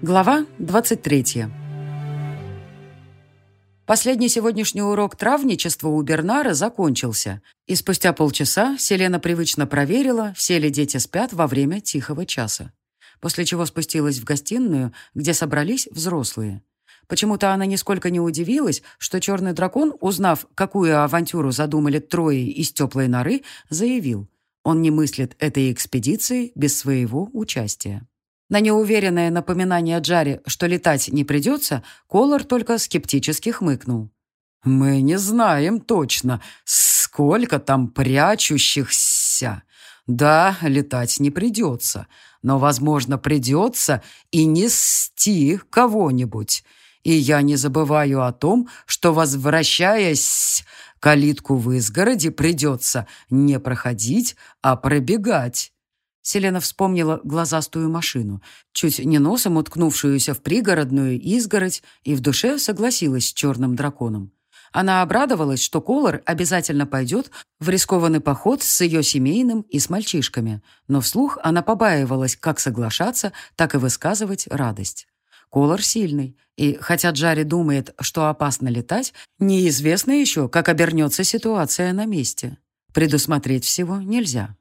Глава 23. Последний сегодняшний урок травничества у Бернара закончился, и спустя полчаса Селена привычно проверила, все ли дети спят во время тихого часа. После чего спустилась в гостиную, где собрались взрослые. Почему-то она нисколько не удивилась, что черный дракон, узнав, какую авантюру задумали трое из теплой норы, заявил, он не мыслит этой экспедиции без своего участия. На неуверенное напоминание Джаре, что летать не придется, Колор только скептически хмыкнул. «Мы не знаем точно, сколько там прячущихся. Да, летать не придется, но, возможно, придется и нести кого-нибудь. И я не забываю о том, что, возвращаясь, калитку в изгороде придется не проходить, а пробегать». Селена вспомнила глазастую машину, чуть не носом уткнувшуюся в пригородную изгородь, и в душе согласилась с черным драконом. Она обрадовалась, что Колор обязательно пойдет в рискованный поход с ее семейным и с мальчишками, но вслух она побаивалась как соглашаться, так и высказывать радость. Колор сильный, и хотя Джари думает, что опасно летать, неизвестно еще, как обернется ситуация на месте. Предусмотреть всего нельзя.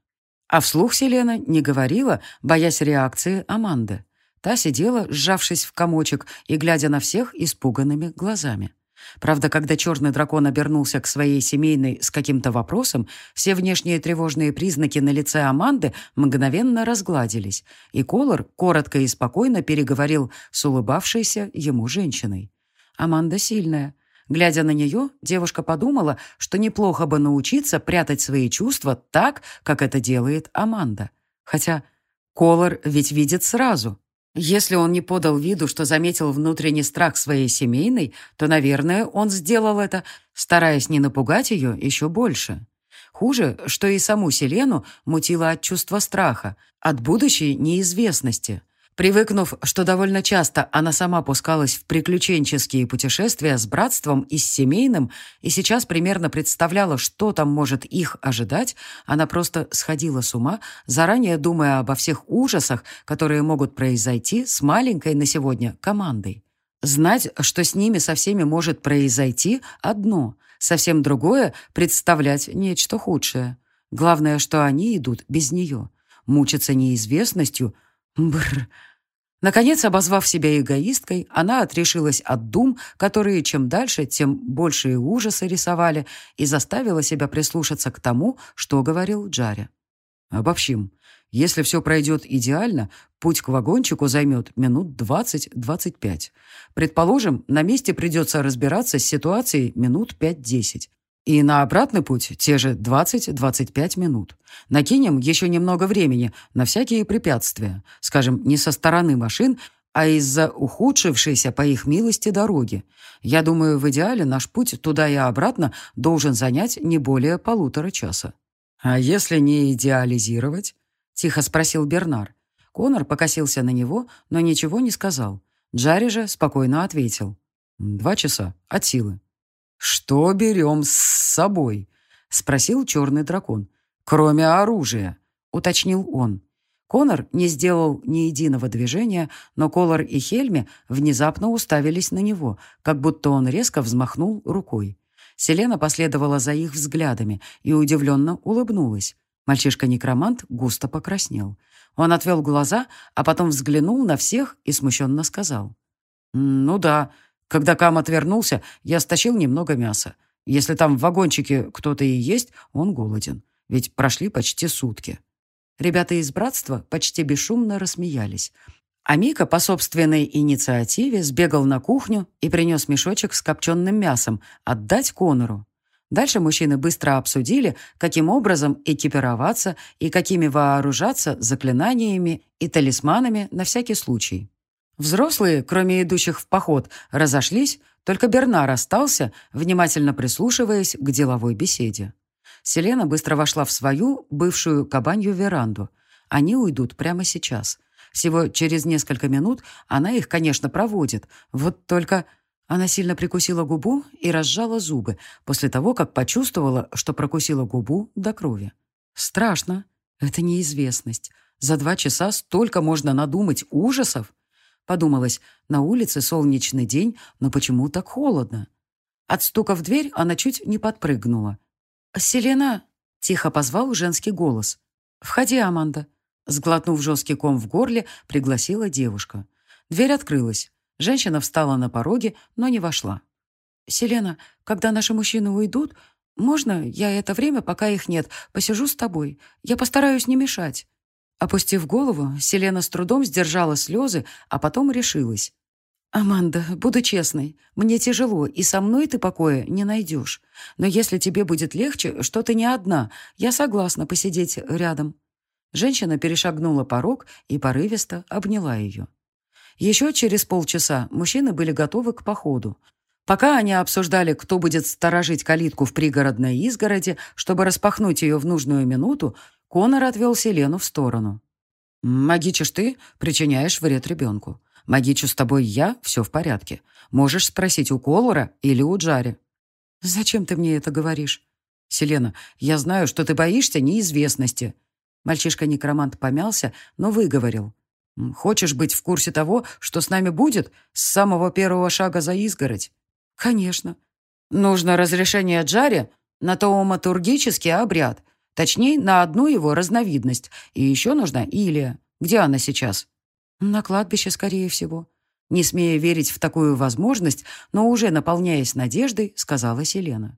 А вслух Селена не говорила, боясь реакции Аманды. Та сидела, сжавшись в комочек и глядя на всех испуганными глазами. Правда, когда черный дракон обернулся к своей семейной с каким-то вопросом, все внешние тревожные признаки на лице Аманды мгновенно разгладились, и Колор коротко и спокойно переговорил с улыбавшейся ему женщиной. Аманда сильная, Глядя на нее, девушка подумала, что неплохо бы научиться прятать свои чувства так, как это делает Аманда. Хотя Колор ведь видит сразу. Если он не подал виду, что заметил внутренний страх своей семейной, то, наверное, он сделал это, стараясь не напугать ее еще больше. Хуже, что и саму Селену мутило от чувства страха, от будущей неизвестности. Привыкнув, что довольно часто она сама пускалась в приключенческие путешествия с братством и с семейным, и сейчас примерно представляла, что там может их ожидать, она просто сходила с ума, заранее думая обо всех ужасах, которые могут произойти с маленькой на сегодня командой. Знать, что с ними со всеми может произойти, одно, совсем другое — представлять нечто худшее. Главное, что они идут без нее. Мучиться неизвестностью — Бррр. Наконец, обозвав себя эгоисткой, она отрешилась от дум, которые чем дальше, тем большие ужасы рисовали, и заставила себя прислушаться к тому, что говорил Джаря. Обобщим. Если все пройдет идеально, путь к вагончику займет минут 20-25. Предположим, на месте придется разбираться с ситуацией минут 5-10. И на обратный путь те же 20-25 минут. Накинем еще немного времени на всякие препятствия, скажем, не со стороны машин, а из-за ухудшившейся по их милости дороги. Я думаю, в идеале наш путь туда и обратно должен занять не более полутора часа. «А если не идеализировать?» — тихо спросил Бернар. Конор покосился на него, но ничего не сказал. Джарри же спокойно ответил. «Два часа. От силы». «Что берем с собой?» — спросил черный дракон. «Кроме оружия», — уточнил он. Конор не сделал ни единого движения, но Колор и Хельми внезапно уставились на него, как будто он резко взмахнул рукой. Селена последовала за их взглядами и удивленно улыбнулась. Мальчишка-некромант густо покраснел. Он отвел глаза, а потом взглянул на всех и смущенно сказал. «Ну да, когда Кам отвернулся, я стащил немного мяса. Если там в вагончике кто-то и есть, он голоден. Ведь прошли почти сутки. Ребята из братства почти бесшумно рассмеялись. А Мика по собственной инициативе сбегал на кухню и принес мешочек с копченым мясом отдать Конору. Дальше мужчины быстро обсудили, каким образом экипироваться и какими вооружаться заклинаниями и талисманами на всякий случай. Взрослые, кроме идущих в поход, разошлись, только Бернар остался, внимательно прислушиваясь к деловой беседе. Селена быстро вошла в свою, бывшую кабанью веранду. Они уйдут прямо сейчас. Всего через несколько минут она их, конечно, проводит. Вот только она сильно прикусила губу и разжала зубы после того, как почувствовала, что прокусила губу до крови. Страшно. Это неизвестность. За два часа столько можно надумать ужасов. Подумалось, на улице солнечный день, но почему так холодно? От стука в дверь она чуть не подпрыгнула. «Селена!» — тихо позвал женский голос. «Входи, Аманда!» Сглотнув жесткий ком в горле, пригласила девушка. Дверь открылась. Женщина встала на пороге, но не вошла. «Селена, когда наши мужчины уйдут, можно я это время, пока их нет, посижу с тобой? Я постараюсь не мешать». Опустив голову, Селена с трудом сдержала слезы, а потом решилась. «Аманда, буду честной, мне тяжело, и со мной ты покоя не найдешь. Но если тебе будет легче, что ты не одна, я согласна посидеть рядом». Женщина перешагнула порог и порывисто обняла ее. Еще через полчаса мужчины были готовы к походу. Пока они обсуждали, кто будет сторожить калитку в пригородной изгороди, чтобы распахнуть ее в нужную минуту, Конор отвел Селену в сторону. «Магичишь ты, причиняешь вред ребенку. Магичу с тобой я, все в порядке. Можешь спросить у Колора или у Джари». «Зачем ты мне это говоришь?» «Селена, я знаю, что ты боишься неизвестности». Мальчишка-некромант помялся, но выговорил. «Хочешь быть в курсе того, что с нами будет с самого первого шага за изгородь?» «Конечно». «Нужно разрешение Джари на тауматургический обряд, точнее, на одну его разновидность, и еще нужна Илия. Где она сейчас?» На кладбище, скорее всего. Не смея верить в такую возможность, но уже наполняясь надеждой, сказала Селена.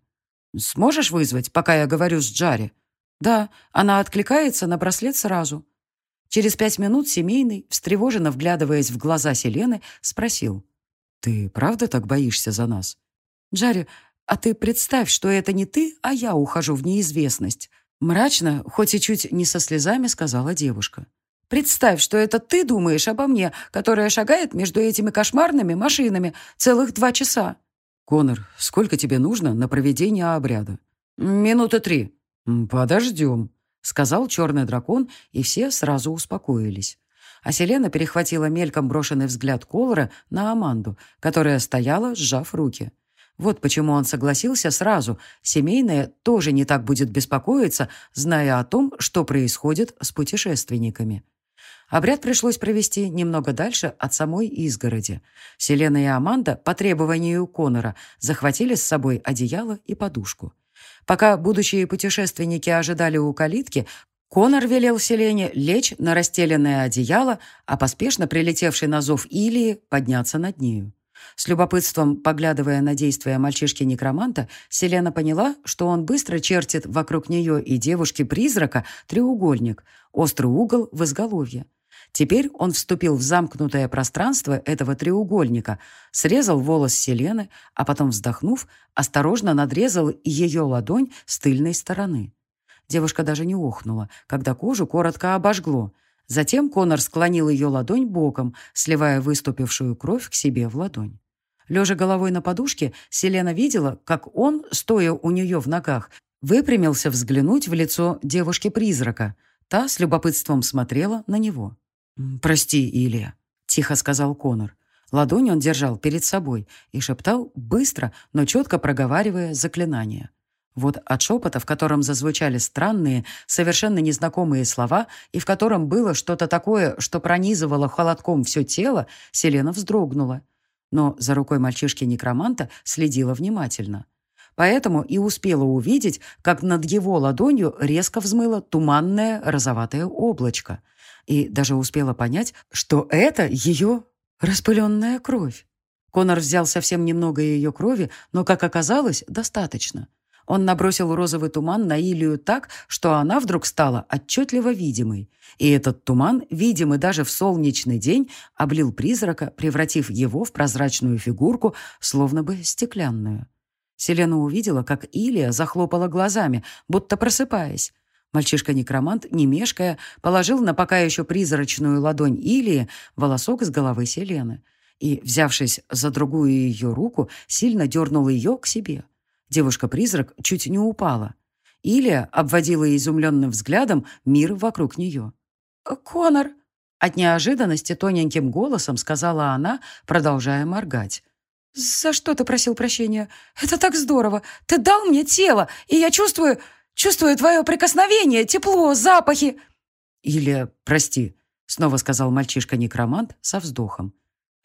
«Сможешь вызвать, пока я говорю с Джари?» «Да, она откликается на браслет сразу». Через пять минут семейный, встревоженно вглядываясь в глаза Селены, спросил. «Ты правда так боишься за нас?» «Джари, а ты представь, что это не ты, а я ухожу в неизвестность». Мрачно, хоть и чуть не со слезами, сказала девушка. Представь, что это ты думаешь обо мне, которая шагает между этими кошмарными машинами целых два часа». «Конор, сколько тебе нужно на проведение обряда?» «Минуты три». «Подождем», — сказал черный дракон, и все сразу успокоились. А Селена перехватила мельком брошенный взгляд Колора на Аманду, которая стояла, сжав руки. Вот почему он согласился сразу. Семейная тоже не так будет беспокоиться, зная о том, что происходит с путешественниками. Обряд пришлось провести немного дальше от самой изгороди. Селена и Аманда по требованию Конора захватили с собой одеяло и подушку. Пока будущие путешественники ожидали у калитки, Конор велел Селене лечь на расстеленное одеяло, а поспешно прилетевший на зов Илии подняться над нею. С любопытством, поглядывая на действия мальчишки-некроманта, Селена поняла, что он быстро чертит вокруг нее и девушки-призрака треугольник, острый угол в изголовье. Теперь он вступил в замкнутое пространство этого треугольника, срезал волос Селены, а потом, вздохнув, осторожно надрезал ее ладонь с тыльной стороны. Девушка даже не охнула, когда кожу коротко обожгло. Затем Конор склонил ее ладонь боком, сливая выступившую кровь к себе в ладонь. Лежа головой на подушке, Селена видела, как он, стоя у нее в ногах, выпрямился взглянуть в лицо девушки-призрака. Та с любопытством смотрела на него. «Прости, Илья», — тихо сказал Конор. Ладонь он держал перед собой и шептал быстро, но четко проговаривая заклинание. Вот от шепота, в котором зазвучали странные, совершенно незнакомые слова, и в котором было что-то такое, что пронизывало холодком все тело, Селена вздрогнула. Но за рукой мальчишки-некроманта следила внимательно. Поэтому и успела увидеть, как над его ладонью резко взмыло туманное розоватое облачко — и даже успела понять, что это ее распыленная кровь. Конор взял совсем немного ее крови, но, как оказалось, достаточно. Он набросил розовый туман на Илью так, что она вдруг стала отчетливо видимой. И этот туман, видимый даже в солнечный день, облил призрака, превратив его в прозрачную фигурку, словно бы стеклянную. Селена увидела, как Илия захлопала глазами, будто просыпаясь. Мальчишка-некромант, не мешкая, положил на пока еще призрачную ладонь Илии волосок с головы Селены и, взявшись за другую ее руку, сильно дернул ее к себе. Девушка-призрак чуть не упала. Илия обводила изумленным взглядом мир вокруг нее. «Конор!» От неожиданности тоненьким голосом сказала она, продолжая моргать. «За что ты просил прощения? Это так здорово! Ты дал мне тело, и я чувствую... Чувствую твое прикосновение, тепло, запахи!» «Или, прости», — снова сказал мальчишка-некромант со вздохом.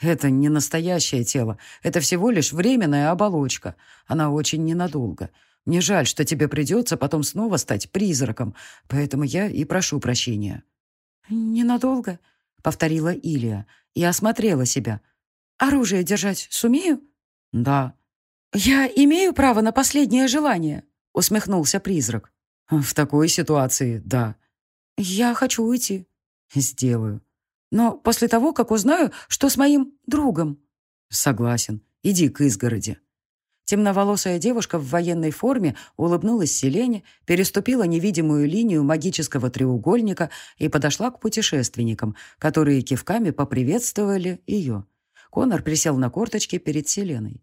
Это не настоящее тело. Это всего лишь временная оболочка. Она очень ненадолго. Мне жаль, что тебе придется потом снова стать призраком, поэтому я и прошу прощения». «Ненадолго», — повторила Илия и осмотрела себя. «Оружие держать сумею?» «Да». «Я имею право на последнее желание?» — усмехнулся призрак. «В такой ситуации, да». «Я хочу уйти». «Сделаю». «Но после того, как узнаю, что с моим другом». «Согласен. Иди к изгороди». Темноволосая девушка в военной форме улыбнулась Селене, переступила невидимую линию магического треугольника и подошла к путешественникам, которые кивками поприветствовали ее. Конор присел на корточки перед Селеной.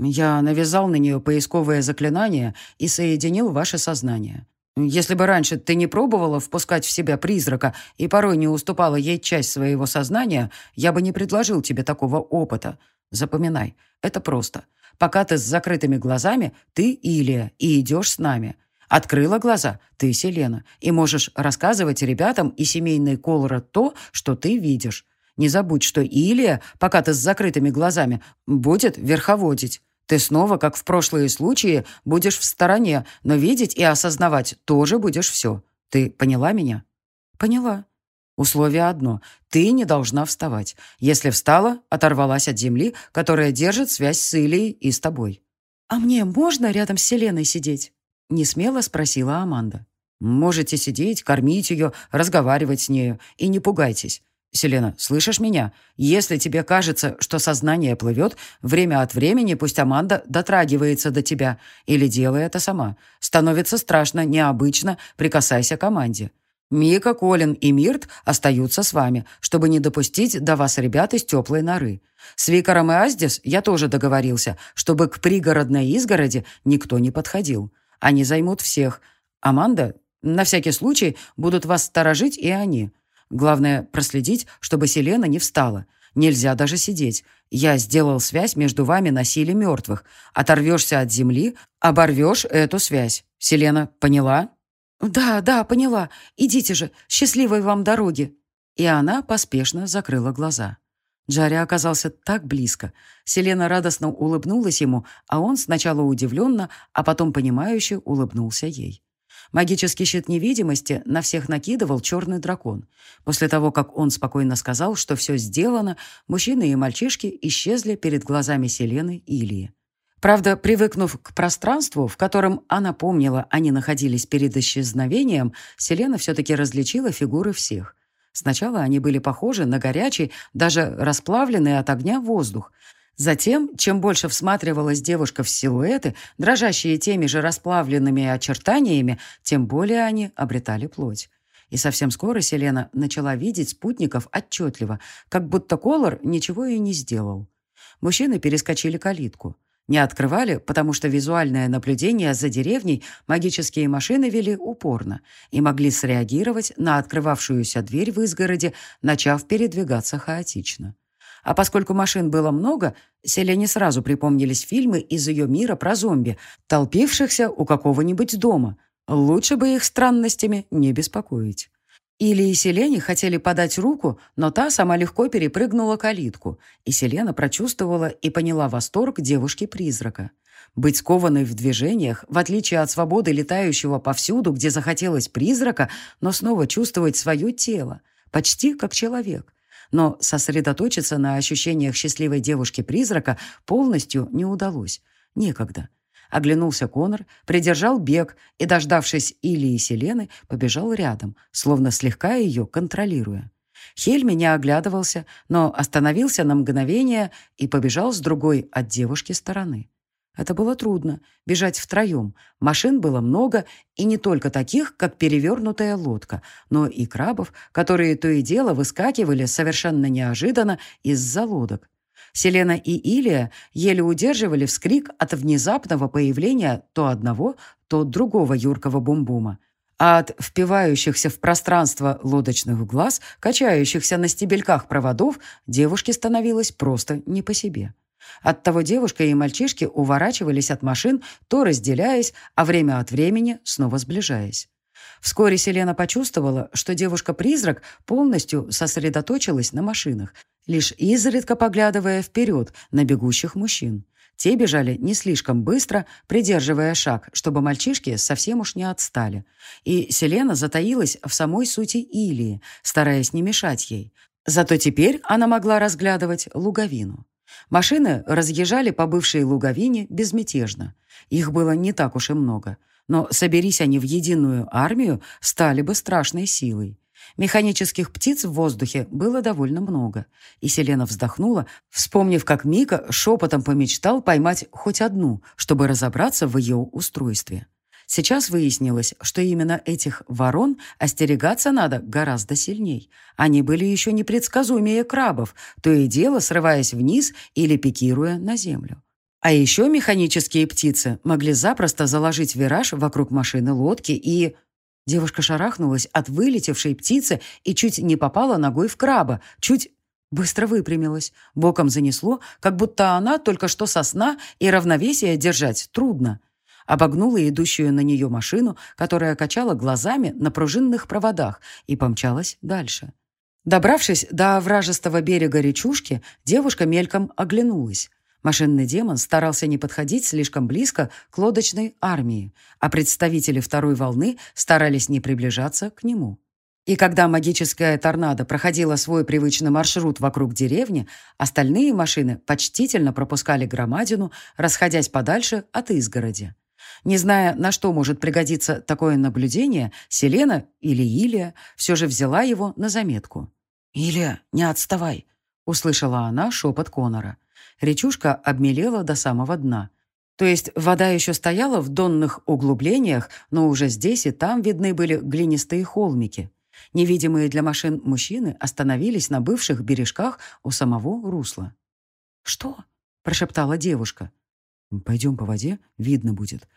«Я навязал на нее поисковое заклинание и соединил ваше сознание. Если бы раньше ты не пробовала впускать в себя призрака и порой не уступала ей часть своего сознания, я бы не предложил тебе такого опыта. Запоминай, это просто». Пока ты с закрытыми глазами, ты Илия, и идешь с нами. Открыла глаза, ты Селена, и можешь рассказывать ребятам и семейной Колора то, что ты видишь. Не забудь, что Илия, пока ты с закрытыми глазами, будет верховодить. Ты снова, как в прошлые случаи, будешь в стороне, но видеть и осознавать тоже будешь все. Ты поняла меня? Поняла. Условие одно – ты не должна вставать. Если встала, оторвалась от земли, которая держит связь с Илией и с тобой. «А мне можно рядом с Селеной сидеть?» – несмело спросила Аманда. «Можете сидеть, кормить ее, разговаривать с нею, и не пугайтесь. Селена, слышишь меня? Если тебе кажется, что сознание плывет, время от времени пусть Аманда дотрагивается до тебя или делай это сама. Становится страшно, необычно, прикасайся к команде. Мика, Колин и Мирт остаются с вами, чтобы не допустить до вас ребят из теплой норы. С Викаром и Аздис я тоже договорился, чтобы к пригородной изгороди никто не подходил. Они займут всех. Аманда, на всякий случай, будут вас сторожить и они. Главное, проследить, чтобы Селена не встала. Нельзя даже сидеть. Я сделал связь между вами на силе мертвых. Оторвешься от земли, оборвешь эту связь. Селена, поняла?» «Да, да, поняла. Идите же. Счастливой вам дороги». И она поспешно закрыла глаза. Джарри оказался так близко. Селена радостно улыбнулась ему, а он сначала удивленно, а потом понимающе улыбнулся ей. Магический щит невидимости на всех накидывал черный дракон. После того, как он спокойно сказал, что все сделано, мужчины и мальчишки исчезли перед глазами Селены и Ильи. Правда, привыкнув к пространству, в котором она помнила, они находились перед исчезновением, Селена все-таки различила фигуры всех. Сначала они были похожи на горячий, даже расплавленный от огня воздух. Затем, чем больше всматривалась девушка в силуэты, дрожащие теми же расплавленными очертаниями, тем более они обретали плоть. И совсем скоро Селена начала видеть спутников отчетливо, как будто Колор ничего и не сделал. Мужчины перескочили калитку. Не открывали, потому что визуальное наблюдение за деревней магические машины вели упорно и могли среагировать на открывавшуюся дверь в изгороде, начав передвигаться хаотично. А поскольку машин было много, Селене сразу припомнились фильмы из ее мира про зомби, толпившихся у какого-нибудь дома. Лучше бы их странностями не беспокоить. Или и Селене хотели подать руку, но та сама легко перепрыгнула калитку, и Селена прочувствовала и поняла восторг девушки-призрака. Быть скованной в движениях, в отличие от свободы летающего повсюду, где захотелось призрака, но снова чувствовать свое тело, почти как человек. Но сосредоточиться на ощущениях счастливой девушки-призрака полностью не удалось. Некогда. Оглянулся Конор, придержал бег и, дождавшись Илии и Селены, побежал рядом, словно слегка ее контролируя. Хельми не оглядывался, но остановился на мгновение и побежал с другой от девушки стороны. Это было трудно, бежать втроем. Машин было много, и не только таких, как перевернутая лодка, но и крабов, которые то и дело выскакивали совершенно неожиданно из-за лодок. Селена и Илия еле удерживали вскрик от внезапного появления то одного, то другого юркого бумбума. А от впивающихся в пространство лодочных глаз, качающихся на стебельках проводов, девушке становилось просто не по себе. Оттого девушка и мальчишки уворачивались от машин, то разделяясь, а время от времени снова сближаясь. Вскоре Селена почувствовала, что девушка-призрак полностью сосредоточилась на машинах, лишь изредка поглядывая вперед на бегущих мужчин. Те бежали не слишком быстро, придерживая шаг, чтобы мальчишки совсем уж не отстали. И Селена затаилась в самой сути Илии, стараясь не мешать ей. Зато теперь она могла разглядывать луговину. Машины разъезжали по бывшей луговине безмятежно. Их было не так уж и много. Но соберись они в единую армию, стали бы страшной силой. Механических птиц в воздухе было довольно много, и Селена вздохнула, вспомнив, как Мика шепотом помечтал поймать хоть одну, чтобы разобраться в ее устройстве. Сейчас выяснилось, что именно этих ворон остерегаться надо гораздо сильней. Они были еще непредсказуемее крабов, то и дело срываясь вниз или пикируя на землю. А еще механические птицы могли запросто заложить вираж вокруг машины лодки и... Девушка шарахнулась от вылетевшей птицы и чуть не попала ногой в краба, чуть быстро выпрямилась. Боком занесло, как будто она только что сосна и равновесие держать трудно. Обогнула идущую на нее машину, которая качала глазами на пружинных проводах, и помчалась дальше. Добравшись до вражестого берега речушки, девушка мельком оглянулась. Машинный демон старался не подходить слишком близко к лодочной армии, а представители второй волны старались не приближаться к нему. И когда магическая торнадо проходила свой привычный маршрут вокруг деревни, остальные машины почтительно пропускали громадину, расходясь подальше от изгороди. Не зная, на что может пригодиться такое наблюдение, Селена или Илия все же взяла его на заметку. «Илия, не отставай!» — услышала она шепот Конора. Речушка обмелела до самого дна. То есть вода еще стояла в донных углублениях, но уже здесь и там видны были глинистые холмики. Невидимые для машин мужчины остановились на бывших бережках у самого русла. «Что?» – прошептала девушка. «Пойдем по воде, видно будет.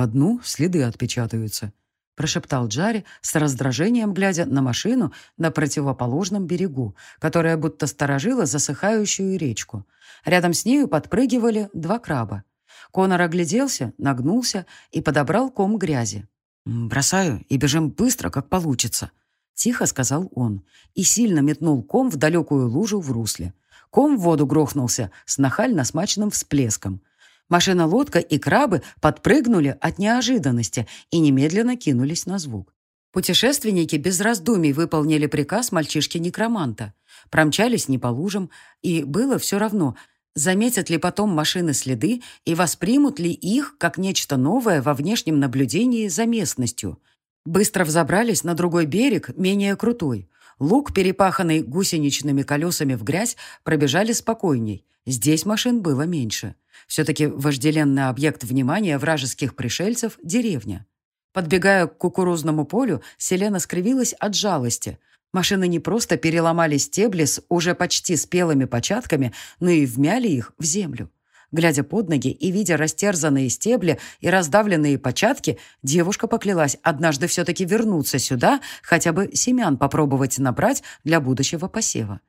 По дну следы отпечатаются», — прошептал Джари с раздражением, глядя на машину на противоположном берегу, которая будто сторожила засыхающую речку. Рядом с нею подпрыгивали два краба. Конор огляделся, нагнулся и подобрал ком грязи. «Бросаю и бежим быстро, как получится», — тихо сказал он и сильно метнул ком в далекую лужу в русле. Ком в воду грохнулся с нахально смачным всплеском. Машина-лодка и крабы подпрыгнули от неожиданности и немедленно кинулись на звук. Путешественники без раздумий выполнили приказ мальчишки-некроманта. Промчались не по лужам, и было все равно, заметят ли потом машины следы и воспримут ли их как нечто новое во внешнем наблюдении за местностью. Быстро взобрались на другой берег, менее крутой. Луг, перепаханный гусеничными колесами в грязь, пробежали спокойней. Здесь машин было меньше. Все-таки вожделенный объект внимания вражеских пришельцев – деревня. Подбегая к кукурузному полю, Селена скривилась от жалости. Машины не просто переломали стебли с уже почти спелыми початками, но и вмяли их в землю. Глядя под ноги и видя растерзанные стебли и раздавленные початки, девушка поклялась однажды все-таки вернуться сюда, хотя бы семян попробовать набрать для будущего посева.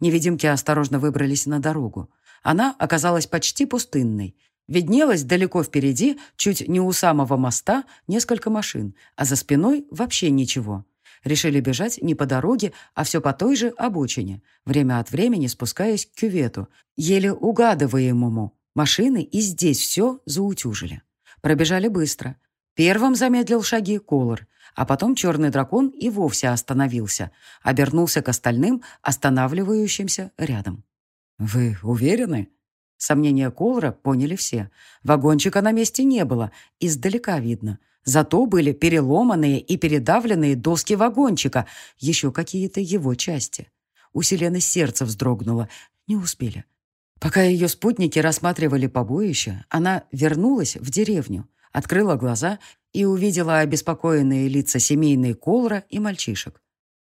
Невидимки осторожно выбрались на дорогу. Она оказалась почти пустынной. Виднелось далеко впереди, чуть не у самого моста, несколько машин, а за спиной вообще ничего. Решили бежать не по дороге, а все по той же обочине, время от времени спускаясь к кювету, еле угадываемому. Машины и здесь все заутюжили. Пробежали быстро. Первым замедлил шаги Колор, а потом черный дракон и вовсе остановился, обернулся к остальным, останавливающимся рядом. «Вы уверены?» Сомнения Колра поняли все. Вагончика на месте не было, издалека видно. Зато были переломанные и передавленные доски вагончика, еще какие-то его части. У Селены сердце вздрогнуло. Не успели. Пока ее спутники рассматривали побоище, она вернулась в деревню, открыла глаза и увидела обеспокоенные лица семейной Колра и мальчишек.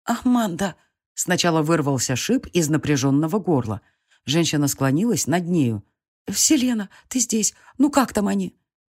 «Аманда!» Сначала вырвался шип из напряженного горла – Женщина склонилась над нею. «Селена, ты здесь. Ну как там они?»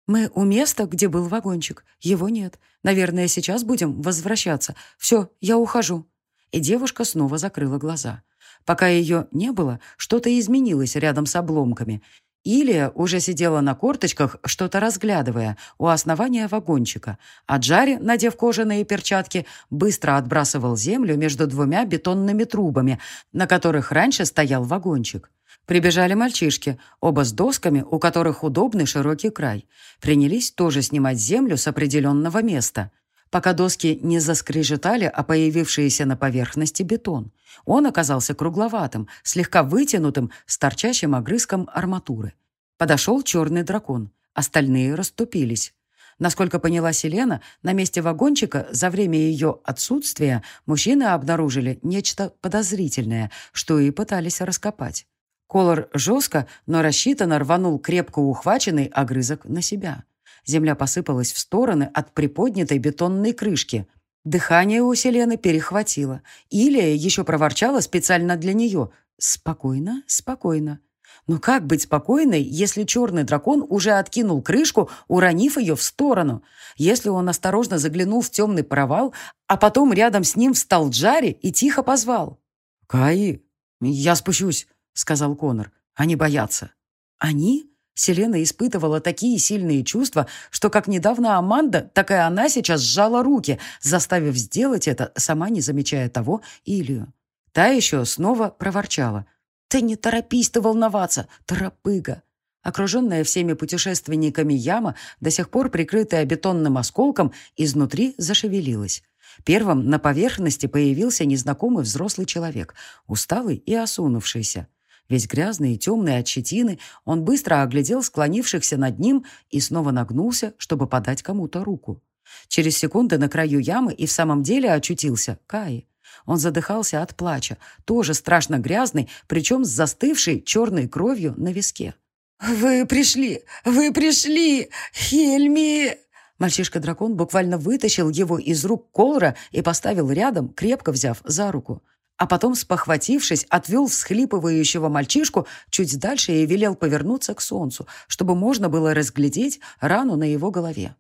«Мы у места, где был вагончик. Его нет. Наверное, сейчас будем возвращаться. Все, я ухожу». И девушка снова закрыла глаза. Пока ее не было, что-то изменилось рядом с обломками. Илия уже сидела на корточках, что-то разглядывая, у основания вагончика, а Джари, надев кожаные перчатки, быстро отбрасывал землю между двумя бетонными трубами, на которых раньше стоял вагончик. Прибежали мальчишки, оба с досками, у которых удобный широкий край. Принялись тоже снимать землю с определенного места пока доски не заскрежетали, а появившиеся на поверхности бетон. Он оказался кругловатым, слегка вытянутым, с торчащим огрызком арматуры. Подошел черный дракон. Остальные расступились. Насколько поняла Селена, на месте вагончика за время ее отсутствия мужчины обнаружили нечто подозрительное, что и пытались раскопать. Колор жестко, но рассчитанно рванул крепко ухваченный огрызок на себя. Земля посыпалась в стороны от приподнятой бетонной крышки. Дыхание у Селены перехватило. Илия еще проворчала специально для нее. «Спокойно, спокойно». Но как быть спокойной, если черный дракон уже откинул крышку, уронив ее в сторону? Если он осторожно заглянул в темный провал, а потом рядом с ним встал Джари и тихо позвал. «Каи, я спущусь», — сказал Конор. «Они боятся». «Они?» Селена испытывала такие сильные чувства, что как недавно Аманда, так и она сейчас сжала руки, заставив сделать это, сама не замечая того, Илью. Та еще снова проворчала. «Ты не торопись ты волноваться, торопыга!» Окруженная всеми путешественниками яма, до сих пор прикрытая бетонным осколком, изнутри зашевелилась. Первым на поверхности появился незнакомый взрослый человек, усталый и осунувшийся. Весь грязный и темный от щетины, он быстро оглядел склонившихся над ним и снова нагнулся, чтобы подать кому-то руку. Через секунды на краю ямы и в самом деле очутился Кай. Он задыхался от плача, тоже страшно грязный, причем с застывшей черной кровью на виске. «Вы пришли! Вы пришли! Хельми!» Мальчишка-дракон буквально вытащил его из рук Колора и поставил рядом, крепко взяв за руку а потом, спохватившись, отвел всхлипывающего мальчишку чуть дальше и велел повернуться к солнцу, чтобы можно было разглядеть рану на его голове.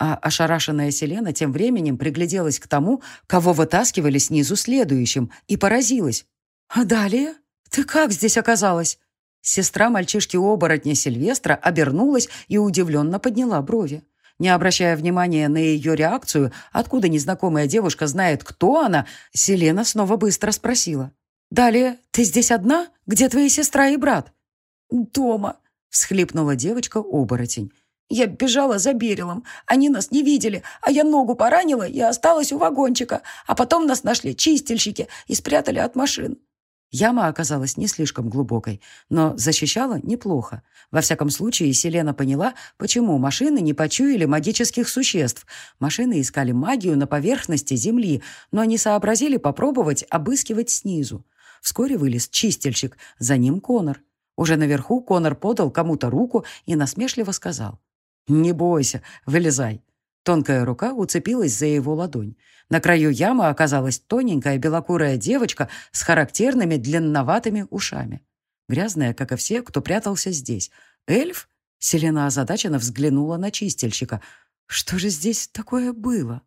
А ошарашенная Селена тем временем пригляделась к тому, кого вытаскивали снизу следующим, и поразилась. «А далее? Ты как здесь оказалась?» Сестра мальчишки-оборотня Сильвестра обернулась и удивленно подняла брови. Не обращая внимания на ее реакцию, откуда незнакомая девушка знает, кто она, Селена снова быстро спросила. «Далее, ты здесь одна? Где твои сестра и брат?» «Дома», — всхлипнула девочка-оборотень. «Я бежала за Берилом. Они нас не видели, а я ногу поранила и осталась у вагончика. А потом нас нашли чистильщики и спрятали от машин. Яма оказалась не слишком глубокой, но защищала неплохо. Во всяком случае, Селена поняла, почему машины не почуяли магических существ. Машины искали магию на поверхности Земли, но не сообразили попробовать обыскивать снизу. Вскоре вылез чистильщик, за ним Конор. Уже наверху Конор подал кому-то руку и насмешливо сказал. «Не бойся, вылезай». Тонкая рука уцепилась за его ладонь. На краю ямы оказалась тоненькая белокурая девочка с характерными длинноватыми ушами. Грязная, как и все, кто прятался здесь. Эльф? Селена озадаченно взглянула на чистильщика. Что же здесь такое было?